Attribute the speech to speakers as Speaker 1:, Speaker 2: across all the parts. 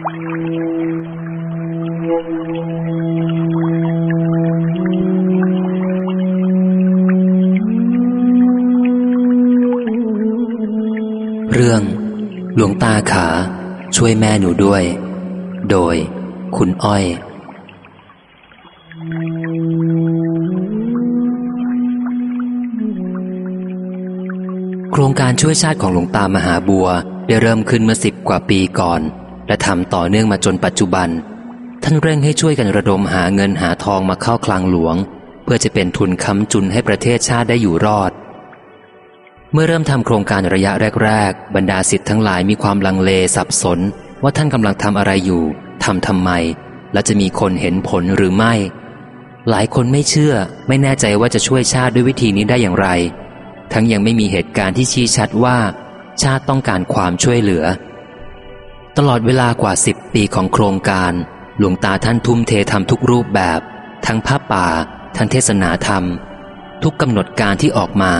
Speaker 1: เรื่อง หลวงตาขา ช่วยแม่หนูด้วย โดย คุณอ้อยโครงการช่วยชาติของหลวงตามหาบัว ได้เริ่มขึ้นเมื่อสิบกว่าปีก่อน และทำต่อเนื่องมาจนปัจจุบัน ท่านเร่งให้ช่วยกันระดมหาเงินหาทองมาเข้าคลังหลวง เพื่อจะเป็นทุนค้ำจุนให้ประเทศชาติได้อยู่รอด เมื่อเริ่มทำโครงการระยะแรก ๆ บรรดาสิทธิ์ทั้งหลายมีความลังเลสับสน ว่าท่านกำลังทำอะไรอยู่ทำทำไม และจะมีคนเห็นผลหรือไม่ หลายคนไม่เชื่อ ไม่แน่ใจว่าจะช่วยชาติด้วยวิธีนี้ได้อย่างไร ทั้งยังไม่มีเหตุการณ์ที่ชี้ชัดว่า ชาติต้องการความช่วยเหลือ ตลอดเวลากว่าสิบปีของโครงการ หลวงตาท่านทุ่มเททำทุกรูปแบบ ทั้งผ้าป่า ทั้งเทศนาธรรม ทุกกำหนดการที่ออกมา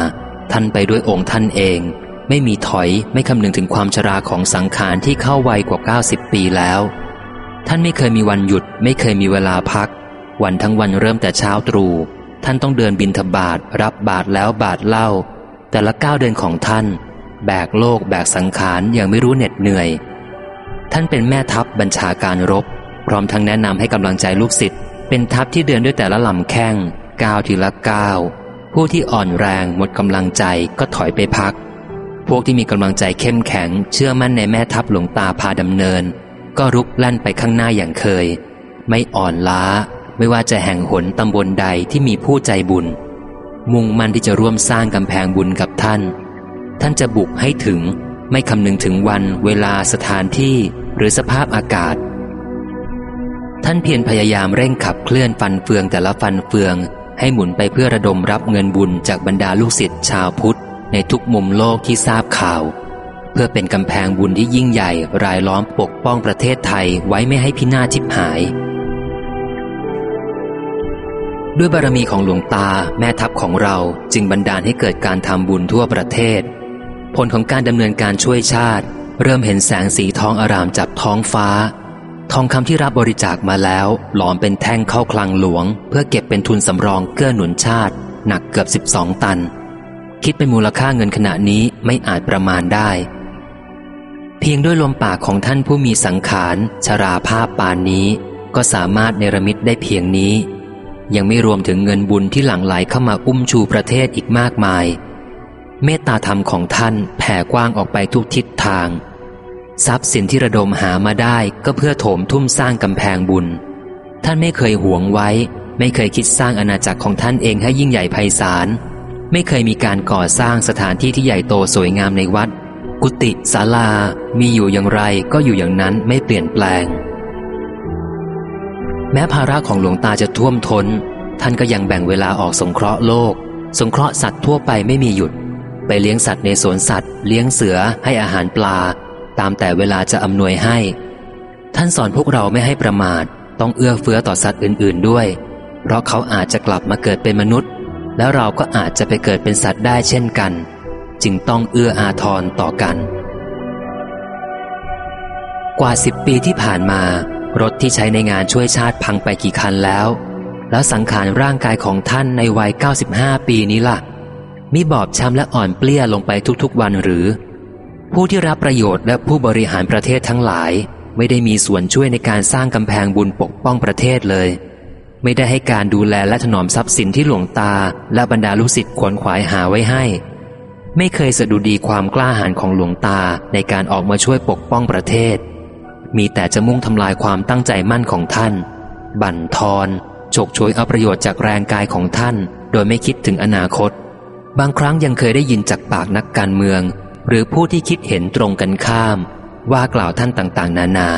Speaker 1: ท่านไปด้วยองค์ท่านเอง ไม่มีถอยไม่คำนึงถึงความชราของสังขารที่เข้าวัยกว่า 90 ปีแล้ว ท่านไม่เคยมีวันหยุด ไม่เคยมีเวลาพัก วันทั้งวันเริ่มแต่เช้าตรู่ท่านต้องเดินบินทบาทรับบาทแล้วบาทเล่า แต่ละก้าวเดินของท่าน แบกโลกแบกสังขารอย่างไม่รู้เหน็ดเหนื่อย ท่านเป็นแม่ทัพบัญชาการรบ พร้อมทั้งแนะนำให้กำลังใจลูกศิษย์ เป็นทัพที่เดินด้วยแต่ละลำแข้งก้าวทีละก้าว ผู้ที่อ่อนแรงหมดกำลังใจก็ถอยไปพัก พวกที่มีกำลังใจเข้มแข็ง เชื่อมั่นในแม่ทัพหลวงตาพาดำเนิน ก็รุกลั่นไปข้างหน้าอย่างเคย ไม่อ่อนล้า ไม่ว่าจะแห่งหนตำบลใดที่มีผู้ใจบุญ มุ่งมั่นที่จะร่วมสร้างกำแพงบุญกับท่าน ท่านจะบุกให้ถึง ไม่คำนึงถึงวันเวลาสถานที่ หรือสภาพอากาศ ท่านเพียรพยายามเร่งขับเคลื่อนฟันเฟืองแต่ละฟันเฟือง ให้หมุนไปเพื่อระดมรับเงินบุญจากบรรดาลูกศิษย์ชาวพุทธ ในทุกมุมโลกที่ทราบข่าว เพื่อเป็นกำแพงบุญที่ยิ่งใหญ่รายล้อมปกป้องประเทศไทยไว้ไม่ให้พินาศทิพหาย ด้วยบารมีของหลวงตาแม่ทัพของเราจึงบันดาลให้เกิดการทำบุญทั่วประเทศ ผลของการดำเนินการช่วยชาติ เริ่มเห็นแสงสีทองอารามจับท้องฟ้า ทองคำที่รับบริจาคมาแล้ว หลอมเป็นแท่งเข้าคลังหลวง เพื่อเก็บเป็นทุนสำรองเกื้อหนุนชาติ หนักเกือบ 12 ตัน คิดเป็นมูลค่าเงินขณะนี้ไม่อาจประมาณได้ เพียงด้วยลมปากของท่านผู้มีสังขารชราภาพปานนี้ ก็สามารถเนรมิตได้เพียงนี้ ยังไม่รวมถึงเงินบุญที่หลั่งไหลเข้ามาอุ้มชูประเทศอีกมากมาย เมตตาธรรมของท่านแผ่กว้างออกไปทุกทิศทาง ทรัพย์สินที่ระดมหามาได้ก็เพื่อโถมทุ่มสร้างกำแพงบุญ ท่านไม่เคยหวงไว้ ไม่เคยคิดสร้างอาณาจักรของท่านเองให้ยิ่งใหญ่ไพศาล ไม่เคยมีการก่อสร้างสถานที่ที่ใหญ่โตสวยงามในวัด กุฏิศาลา มีอยู่อย่างไรก็อยู่อย่างนั้นไม่เปลี่ยนแปลง แม้ภาระของหลวงตาจะท่วมทน้น ท่านก็ยังแบ่งเวลาออกสงเคราะห์โลก สงเคราะห์สัตว์ทั่วไปไม่มีหยุด ไปเลี้ยงสัตว์ในสวนสัตว์ เลี้ยงเสือให้อาหารปลา ตามแต่เวลาจะอำนวยให้ ท่านสอนพวกเราไม่ให้ประมาท ต้องเอื้อเฟื้อต่อสัตว์อื่น ๆด้วย เพราะเขาอาจจะกลับมาเกิดเป็นมนุษย์ แล้วเราก็อาจจะไปเกิดเป็นสัตว์ได้เช่นกัน จึงต้องเอื้ออาทรต่อกัน กว่าสิบปีที่ผ่านมารถที่ใช้ในงานช่วยชาติพังไปกี่คันแล้ว แล้วสังขารร่างกายของท่านในวัย 95 ปีนี้ล่ะ มีบอบช้ำและอ่อนเปลี้ยลงไปทุกๆวันหรือ ผู้ที่รับประโยชน์และผู้บริหารประเทศทั้งหลาย ไม่ได้มีส่วนช่วยในการสร้างกำแพงบุญปกป้องประเทศเลย ไม่ได้ให้การดูแลและถนอมทรัพย์สินที่หลวงตา และบรรดาลูกศิษย์ขวนขวายหาไว้ให้ ไม่เคยสะดุดีความกล้าหาญของหลวงตาในการออกมาช่วยปกป้องประเทศ มีแต่จะมุ่งทำลายความตั้งใจมั่นของท่าน บั่นทอนฉกฉวยเอาประโยชน์จากแรงกายของท่าน โดยไม่คิดถึงอนาคต บางครั้งยังเคยได้ยินจากปากนักการเมือง หรือผู้ที่คิดเห็นตรงกันข้าม ว่ากล่าวท่านต่างๆ นานา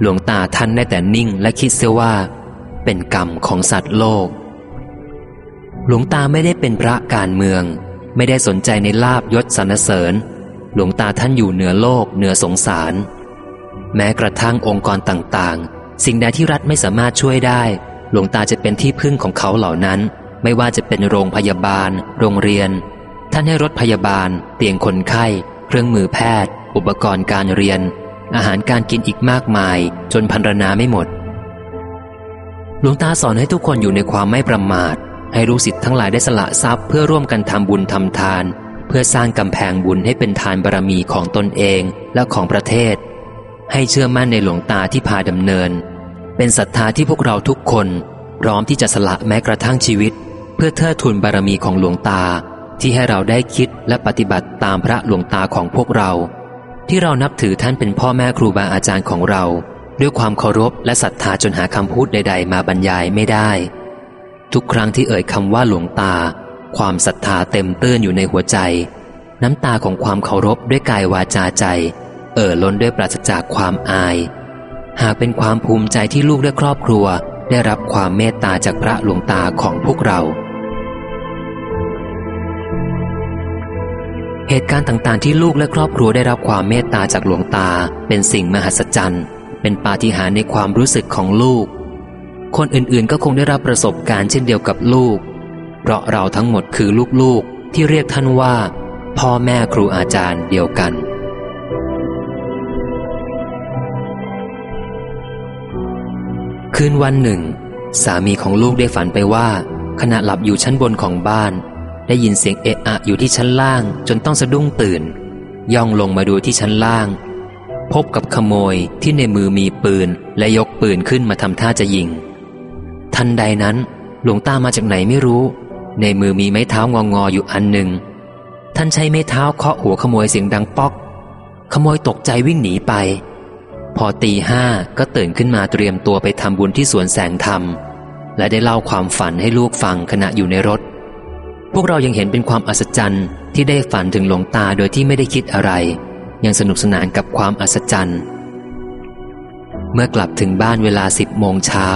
Speaker 1: หลวงตาท่านได้แต่นิ่งและคิดเสียว่า เป็นกรรมของสัตว์โลก หลวงตาไม่ได้เป็นพระการเมือง ไม่ได้สนใจในลาบยศสรรเสริญ หลวงตาท่านอยู่เหนือโลกเหนือสงสาร แม้กระทั่งองค์กรต่างๆ สิ่งใดที่รัฐไม่สามารถช่วยได้ หลวงตาจะเป็นที่พึ่งของเขาเหล่านั้น ไม่ว่าจะเป็นโรงพยาบาล โรงเรียน ท่านให้รถพยาบาล เตียงคนไข้ เครื่องมือแพทย์ อุปกรณ์การเรียน อาหารการกินอีกมากมาย จนพันรนาไม่หมด หลวงตาสอนให้ทุกคนอยู่ในความไม่ประมาท ให้รู้สิทธิ์ทั้งหลายได้สละทรัพย์ เพื่อร่วมกันทำบุญทำทาน เพื่อสร้างกำแพงบุญให้เป็นทานบารรมีของตนเองและของประเทศ ให้เชื่อมั่นในหลวงตาที่พาดำเนิน เป็นศรัทธาที่พวกเราทุกคน พร้อมที่จะสละแม้กระทั่งชีวิต เพื่อเทิดทูนบารมีของหลวงตา ที่ให้เราได้คิดและปฏิบัติตามพระหลวงตาของพวกเรา ที่เรานับถือท่านเป็นพ่อแม่ครูบาอาจารย์ของเรา ด้วยความเคารพและศรัทธาจนหาคำพูดใด ๆ มาบรรยายไม่ได้ ทุกครั้งที่เอ่ยคำว่าหลวงตา ความศรัทธาเต็มตื้นอยู่ในหัวใจ น้ำตาของความเคารพด้วยกายวาจาใจ เอ่อล้นด้วยปราศจากความอาย หากเป็นความภูมิใจที่ลูกและครอบครัว ได้รับความเมตตาจากพระหลวงตาของพวกเรา เหตุการณ์ต่างๆ ที่ลูกและครอบครัวได้รับความเมตตาจากหลวงตา เป็นสิ่งมหัศจรรย์ เป็นปาฏิหาริย์ในความรู้สึกของลูก คนอื่นๆก็คงได้รับประสบการณ์เช่นเดียวกับลูก เพราะเราทั้งหมดคือลูกๆ ที่เรียกท่านว่า พ่อแม่ครูอาจารย์เดียวกัน คืนวันหนึ่ง สามีของลูกได้ฝันไปว่าขณะหลับอยู่ชั้นบนของบ้าน ได้ยินเสียงเอะอะอยู่ที่ชั้นล่างจนต้องสะดุ้งตื่น ย่องลงมาดูที่ชั้นล่าง พบกับขโมยที่ในมือมีปืนและยกปืนขึ้นมาทำท่าจะยิง ทันใดนั้น หลวงตามาจากไหนไม่รู้ ในมือมีไม้เท้างองออยู่อันหนึ่ง ท่านใช้ไม้เท้าเคาะหัวขโมยเสียงดังป๊อก ขโมยตกใจวิ่งหนีไป พอตีห้าก็ตื่นขึ้นมาเตรียมตัวไปทำบุญที่สวนแสงธรรม และได้เล่าความฝันให้ลูกฟังขณะอยู่ในรถ วกเรายังเห็นเป็นความอัศจรรย์ที่ได้ฝันถึงหลวงตาโดยที่ไม่ได้คิดอะไร ยังสนุกสนานกับความอัศจรรย์ เมื่อกลับถึงบ้านเวลาสิบโมงเช้า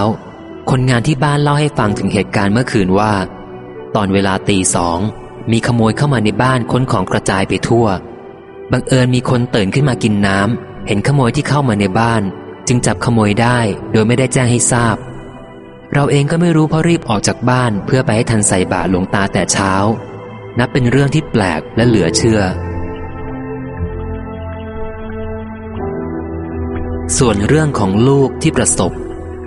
Speaker 1: คนงานที่บ้านเล่าให้ฟังถึงเหตุการณ์เมื่อคืนว่า ตอนเวลาตีสองมีขโมยเข้ามาในบ้านค้นของกระจายไปทั่ว บังเอิญมีคนตื่นขึ้นมากินน้ำเห็นขโมยที่เข้ามาในบ้าน จึงจับขโมยได้โดยไม่ได้แจ้งให้ทราบ เราเองก็ไม่รู้เพราะรีบออกจากบ้านเพื่อไปให้ทันใส่บาตรหลวงตาแต่เช้า นับเป็นเรื่องที่แปลกและเหลือเชื่อ ส่วนเรื่องของลูกที่ประสบ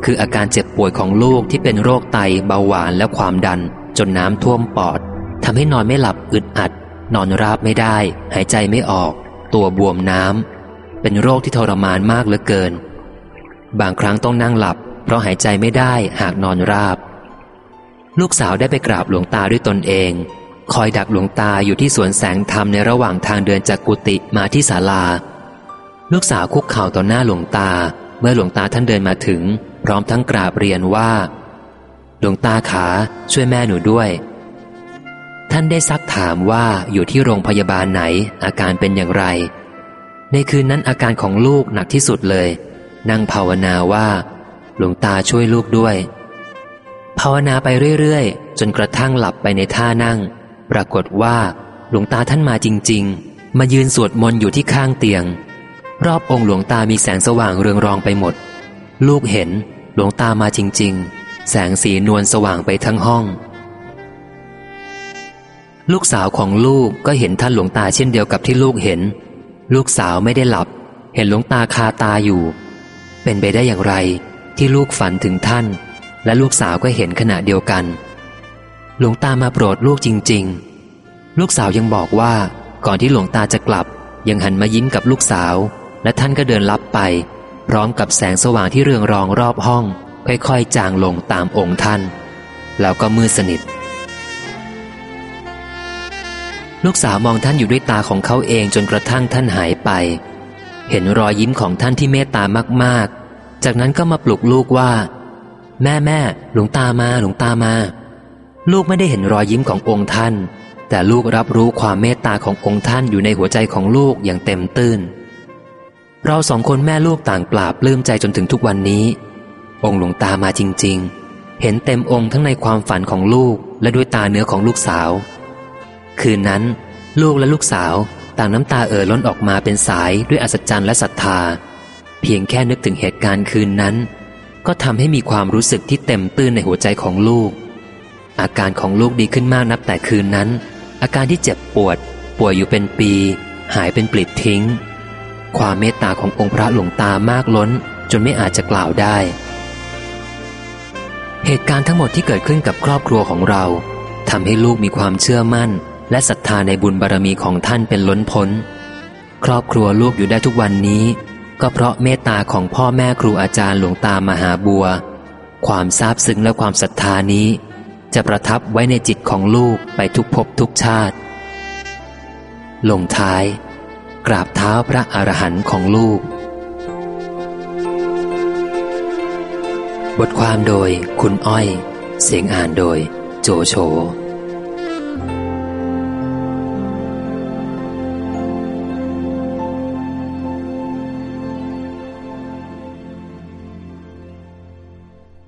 Speaker 1: คืออาการเจ็บป่วยของลูกที่เป็นโรคไตเบาหวานและความดัน จนน้ำท่วมปอดทำให้นอนไม่หลับอึดอัด นอนราบไม่ได้ หายใจไม่ออก ตัวบวมน้ำเป็นโรคที่ทรมานมากเหลือเกิน บางครั้งต้องนั่งหลับ เพราะหายใจไม่ได้หากนอนราบ ลูกสาวได้ไปกราบหลวงตาด้วยตนเอง คอยดักหลวงตาอยู่ที่สวนแสงธรรมในระหว่างทางเดินจากกุฏิมาที่ศาลา ลูกสาวคุกเข่าต่อหน้าหลวงตา เมื่อหลวงตาท่านเดินมาถึง พร้อมทั้งกราบเรียนว่า หลวงตาขาช่วยแม่หนูด้วย ท่านได้ซักถามว่าอยู่ที่โรงพยาบาลไหนอาการเป็นอย่างไร ในคืนนั้นอาการของลูกหนักที่สุดเลยนั่งภาวนาว่า หลวงตาช่วยลูกด้วย ภาวนาไปเรื่อยๆ จนกระทั่งหลับไปในท่านั่ง ปรากฏว่าหลวงตาท่านมาจริง ๆ มายืนสวดมนต์อยู่ที่ข้างเตียง รอบองค์หลวงตามีแสงสว่างเรืองรองไปหมด ลูกเห็นหลวงตามาจริง ๆ แสงสีนวลสว่างไปทั้งห้อง ลูกสาวของลูกก็เห็นท่านหลวงตาเช่นเดียวกับที่ลูกเห็น ลูกสาวไม่ได้หลับ เห็นหลวงตาคาตาอยู่ เป็นไปได้อย่างไร ที่ลูกฝันถึงท่าน และลูกสาวก็เห็นขณะเดียวกัน หลวงตามาโปรดลูกจริง ๆ ลูกสาวยังบอกว่า ก่อนที่หลวงตาจะกลับ ยังหันมายิ้มกับลูกสาว และท่านก็เดินลับไป พร้อมกับแสงสว่างที่เรืองรองรอบห้อง ค่อยๆ จางลงตามองค์ท่าน แล้วก็มืดสนิทลูกสาวมองท่านอยู่ด้วยตาของเขาเองจนกระทั่งท่านหายไป เห็นรอยยิ้มของท่านที่เมตตามากๆ จากนั้นก็มาปลุกลูกว่า แม่แม่หลวงตามาหลวงตามา ลูกไม่ได้เห็นรอยยิ้มขององค์ท่าน แต่ลูกรับรู้ความเมตตาขององค์ท่านอยู่ในหัวใจของลูกอย่างเต็มตื้น เราสองคนแม่ลูกต่างปราบปลื้มใจจนถึงทุกวันนี้ องค์หลวงตามาจริง ๆ เห็นเต็มองค์ทั้งในความฝันของลูกและด้วยตาเนื้อของลูกสาว คืนนั้น ลูกและลูกสาวต่างน้ำตาเอ่อล้นออกมาเป็นสายด้วยอัศจรรย์และศรัทธา เพียงแค่นึกถึงเหตุการณ์คืนนั้น ก็ทำให้มีความรู้สึกที่เต็มตื้นในหัวใจของลูก อาการของลูกดีขึ้นมากนับแต่คืนนั้น อาการที่เจ็บปวด ป่วยอยู่เป็นปี หายเป็นปลิดทิ้ง ความเมตตาขององค์พระหลวงตามากล้น จนไม่อาจจะกล่าวได้ เหตุการณ์ทั้งหมดที่เกิดขึ้นกับครอบครัวของเราทำให้ลูกมีความเชื่อมั่น และศรัทธาในบุญบารรมีของท่านเป็นล้นพ้น ครอบครัวลูกอยู่ได้ทุกวันนี้ ก็เพราะเมตตาของพ่อแม่ครูอาจารย์หลวงตามหาบัว ความซาบซึ้งและความศรัทธานี้ จะประทับไว้ในจิตของลูกไปทุกภพทุกชาติ ลงท้าย กราบเท้าพระอรหันต์ของลูก บทความโดยคุณอ้อย เสียงอ่านโดย โจโฉ